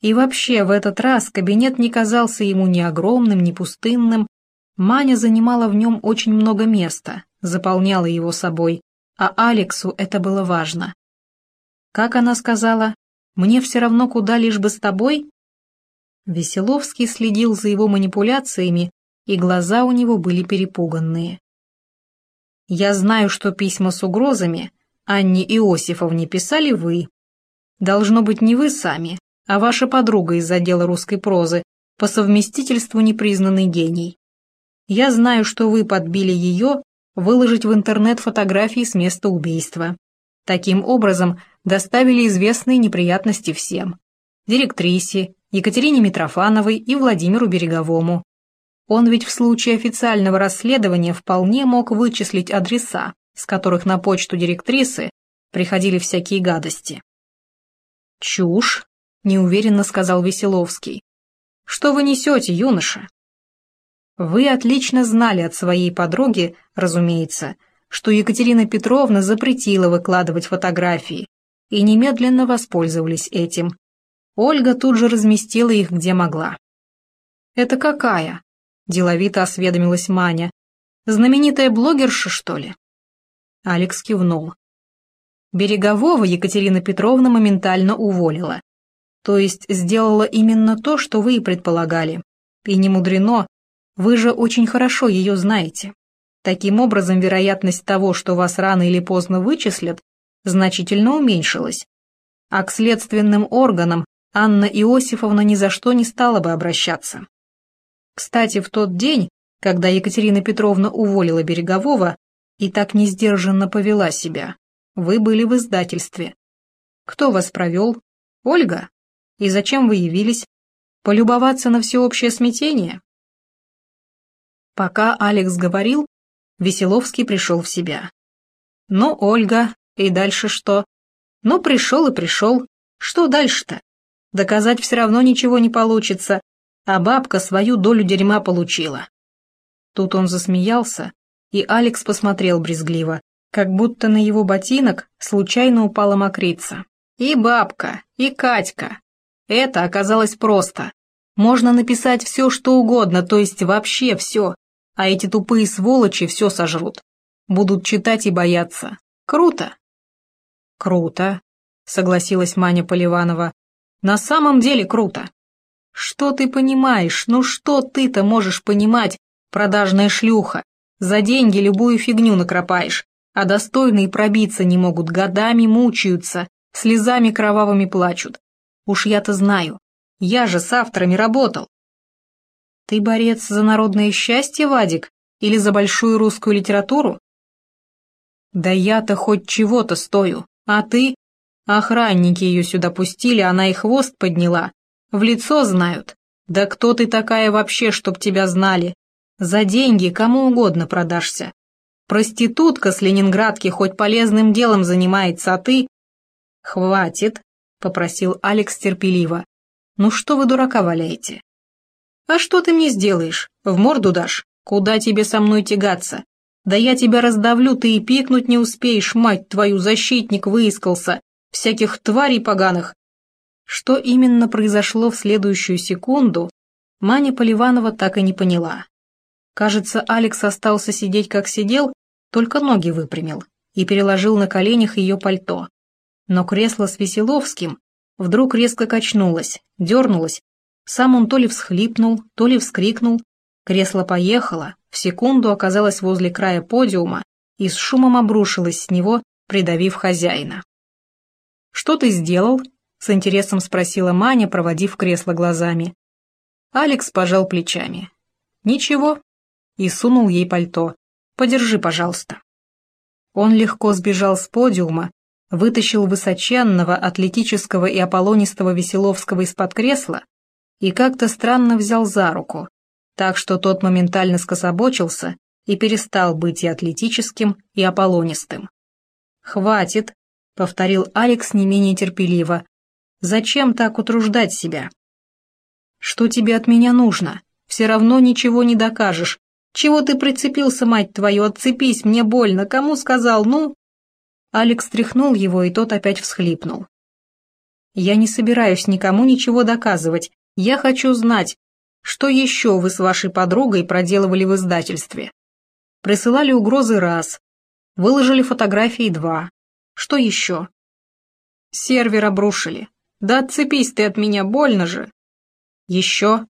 И вообще, в этот раз кабинет не казался ему ни огромным, ни пустынным. Маня занимала в нем очень много места, заполняла его собой, а Алексу это было важно. Как она сказала, «Мне все равно куда, лишь бы с тобой?» Веселовский следил за его манипуляциями, и глаза у него были перепуганные. «Я знаю, что письма с угрозами Анне Иосифовне писали вы. Должно быть, не вы сами, а ваша подруга из отдела русской прозы, по совместительству непризнанный гений. Я знаю, что вы подбили ее выложить в интернет фотографии с места убийства. Таким образом, доставили известные неприятности всем. Директрисе, Екатерине Митрофановой и Владимиру Береговому. Он ведь в случае официального расследования вполне мог вычислить адреса, с которых на почту директрисы приходили всякие гадости. «Чушь», — неуверенно сказал Веселовский. «Что вы несете, юноша?» «Вы отлично знали от своей подруги, разумеется, что Екатерина Петровна запретила выкладывать фотографии, и немедленно воспользовались этим. Ольга тут же разместила их где могла. «Это какая?» – деловито осведомилась Маня. «Знаменитая блогерша, что ли?» Алекс кивнул. Берегового Екатерина Петровна моментально уволила. То есть сделала именно то, что вы и предполагали. И не мудрено, вы же очень хорошо ее знаете. Таким образом, вероятность того, что вас рано или поздно вычислят, значительно уменьшилась. А к следственным органам Анна Иосифовна ни за что не стала бы обращаться. Кстати, в тот день, когда Екатерина Петровна уволила Берегового и так несдержанно повела себя, вы были в издательстве. Кто вас провел? Ольга? И зачем вы явились? Полюбоваться на всеобщее смятение? Пока Алекс говорил, Веселовский пришел в себя. Ну, Ольга, и дальше что? Ну, пришел и пришел. Что дальше-то? Доказать все равно ничего не получится, а бабка свою долю дерьма получила. Тут он засмеялся, и Алекс посмотрел брезгливо, как будто на его ботинок случайно упала мокрица. И бабка, и Катька, это оказалось просто. Можно написать все, что угодно, то есть вообще все, а эти тупые сволочи все сожрут. Будут читать и бояться. Круто. Круто, согласилась Маня Поливанова. На самом деле круто. Что ты понимаешь? Ну что ты-то можешь понимать, продажная шлюха? За деньги любую фигню накропаешь, а достойные пробиться не могут, годами мучаются, слезами кровавыми плачут. Уж я-то знаю. Я же с авторами работал. Ты борец за народное счастье, Вадик? Или за большую русскую литературу? Да я-то хоть чего-то стою, а ты? Охранники ее сюда пустили, она и хвост подняла. В лицо знают. Да кто ты такая вообще, чтоб тебя знали? За деньги кому угодно продашься. Проститутка с Ленинградки хоть полезным делом занимается, а ты... Хватит, — попросил Алекс терпеливо. «Ну что вы дурака валяете?» «А что ты мне сделаешь? В морду дашь? Куда тебе со мной тягаться? Да я тебя раздавлю, ты и пикнуть не успеешь, мать твою, защитник выискался, всяких тварей поганых». Что именно произошло в следующую секунду, Маня Поливанова так и не поняла. Кажется, Алекс остался сидеть как сидел, только ноги выпрямил и переложил на коленях ее пальто но кресло с Веселовским вдруг резко качнулось, дернулось. Сам он то ли всхлипнул, то ли вскрикнул. Кресло поехало, в секунду оказалось возле края подиума и с шумом обрушилось с него, придавив хозяина. «Что ты сделал?» — с интересом спросила Маня, проводив кресло глазами. Алекс пожал плечами. «Ничего», и сунул ей пальто. «Подержи, пожалуйста». Он легко сбежал с подиума, вытащил высоченного, атлетического и аполлонистого Веселовского из-под кресла и как-то странно взял за руку, так что тот моментально скособочился и перестал быть и атлетическим, и аполлонистым. «Хватит», — повторил Алекс не менее терпеливо, — «зачем так утруждать себя?» «Что тебе от меня нужно? Все равно ничего не докажешь. Чего ты прицепился, мать твою, отцепись, мне больно, кому сказал, ну?» Алекс стряхнул его, и тот опять всхлипнул. Я не собираюсь никому ничего доказывать. Я хочу знать, что еще вы с вашей подругой проделывали в издательстве. Присылали угрозы раз, выложили фотографии два. Что еще? Сервер обрушили. Да отцепись ты от меня, больно же. Еще?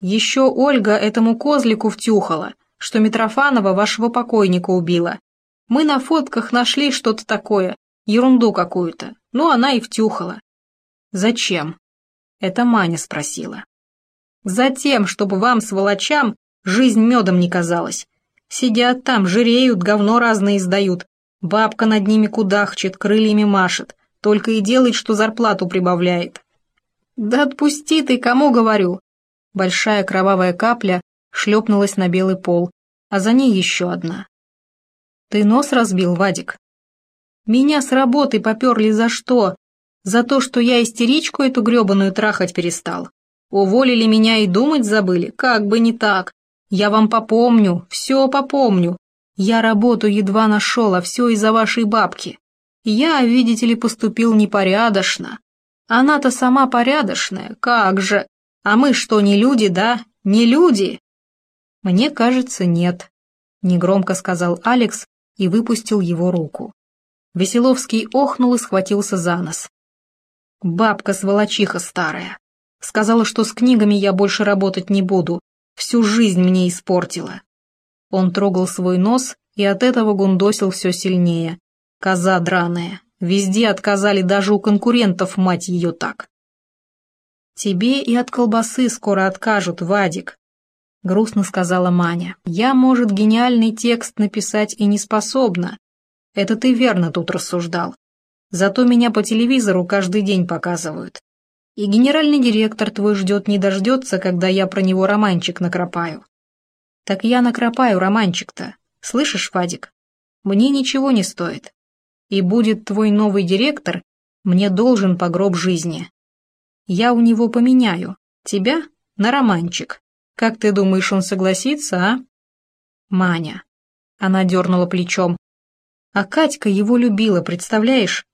Еще Ольга этому козлику втюхала, что Митрофанова вашего покойника убила. Мы на фотках нашли что-то такое, ерунду какую-то. Ну, она и втюхала. Зачем? Это Маня спросила. Затем, чтобы вам, сволочам, жизнь медом не казалась. Сидят там, жиреют, говно разное издают. Бабка над ними кудахчет, крыльями машет. Только и делает, что зарплату прибавляет. Да отпусти ты, кому говорю. Большая кровавая капля шлепнулась на белый пол, а за ней еще одна. Ты нос разбил, Вадик? Меня с работы поперли за что? За то, что я истеричку эту гребаную трахать перестал. Уволили меня и думать забыли, как бы не так. Я вам попомню, все попомню. Я работу едва нашел, а все из-за вашей бабки. Я, видите ли, поступил непорядочно. Она-то сама порядочная, как же. А мы что, не люди, да? Не люди? Мне кажется, нет. Негромко сказал Алекс и выпустил его руку. Веселовский охнул и схватился за нос. Бабка-сволочиха старая. Сказала, что с книгами я больше работать не буду. Всю жизнь мне испортила. Он трогал свой нос и от этого гундосил все сильнее. Коза драная. Везде отказали даже у конкурентов, мать ее так. «Тебе и от колбасы скоро откажут, Вадик», — грустно сказала Маня. «Я, может, гениальный текст написать и не способна. Это ты верно тут рассуждал. Зато меня по телевизору каждый день показывают. И генеральный директор твой ждет не дождется, когда я про него романчик накропаю. Так я накропаю романчик-то, слышишь, Фадик? Мне ничего не стоит. И будет твой новый директор, мне должен по гроб жизни. Я у него поменяю, тебя на романчик. Как ты думаешь, он согласится, а? Маня. Она дернула плечом. А Катька его любила, представляешь?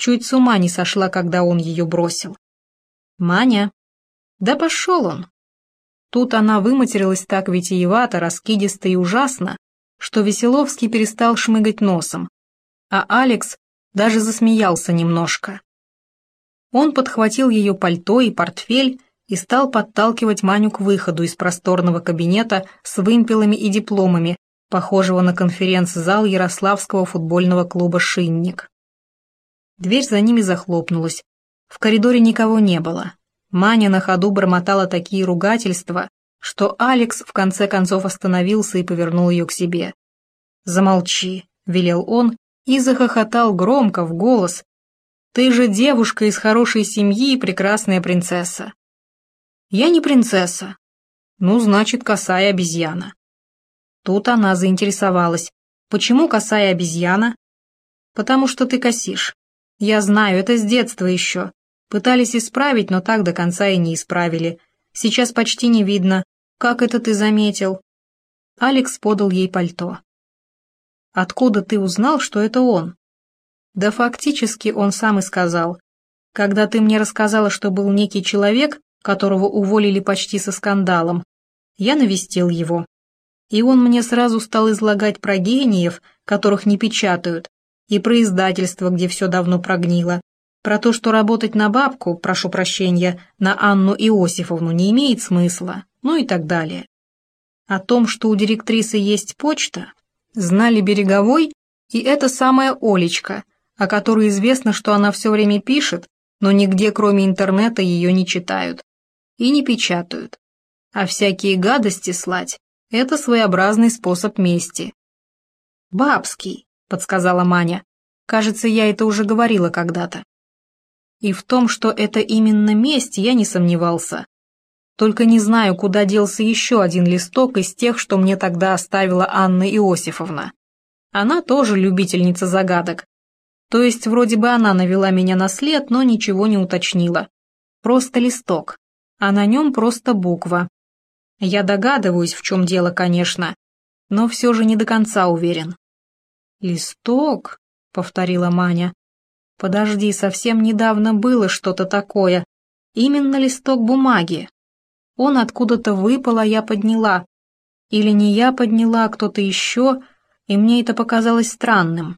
Чуть с ума не сошла, когда он ее бросил. «Маня!» «Да пошел он!» Тут она выматерилась так витиевато, раскидисто и ужасно, что Веселовский перестал шмыгать носом, а Алекс даже засмеялся немножко. Он подхватил ее пальто и портфель и стал подталкивать Маню к выходу из просторного кабинета с вымпелами и дипломами, похожего на конференц-зал Ярославского футбольного клуба «Шинник». Дверь за ними захлопнулась. В коридоре никого не было. Маня на ходу бормотала такие ругательства, что Алекс в конце концов остановился и повернул ее к себе. «Замолчи», — велел он и захохотал громко в голос. «Ты же девушка из хорошей семьи и прекрасная принцесса». «Я не принцесса». «Ну, значит, косая обезьяна». Тут она заинтересовалась. «Почему косая обезьяна?» «Потому что ты косишь. Я знаю, это с детства еще. Пытались исправить, но так до конца и не исправили. Сейчас почти не видно. Как это ты заметил?» Алекс подал ей пальто. «Откуда ты узнал, что это он?» «Да фактически он сам и сказал. Когда ты мне рассказала, что был некий человек, которого уволили почти со скандалом, я навестил его. И он мне сразу стал излагать про гениев, которых не печатают, и про издательство, где все давно прогнило, про то, что работать на бабку, прошу прощения, на Анну Иосифовну не имеет смысла, ну и так далее. О том, что у директрисы есть почта, знали Береговой и эта самая Олечка, о которой известно, что она все время пишет, но нигде кроме интернета ее не читают и не печатают. А всякие гадости слать – это своеобразный способ мести. «Бабский», подсказала Маня. Кажется, я это уже говорила когда-то. И в том, что это именно месть, я не сомневался. Только не знаю, куда делся еще один листок из тех, что мне тогда оставила Анна Иосифовна. Она тоже любительница загадок. То есть вроде бы она навела меня на след, но ничего не уточнила. Просто листок, а на нем просто буква. Я догадываюсь, в чем дело, конечно, но все же не до конца уверен. «Листок», — повторила Маня. Подожди, совсем недавно было что-то такое. Именно листок бумаги. Он откуда-то выпал, а я подняла. Или не я подняла, а кто-то еще, и мне это показалось странным.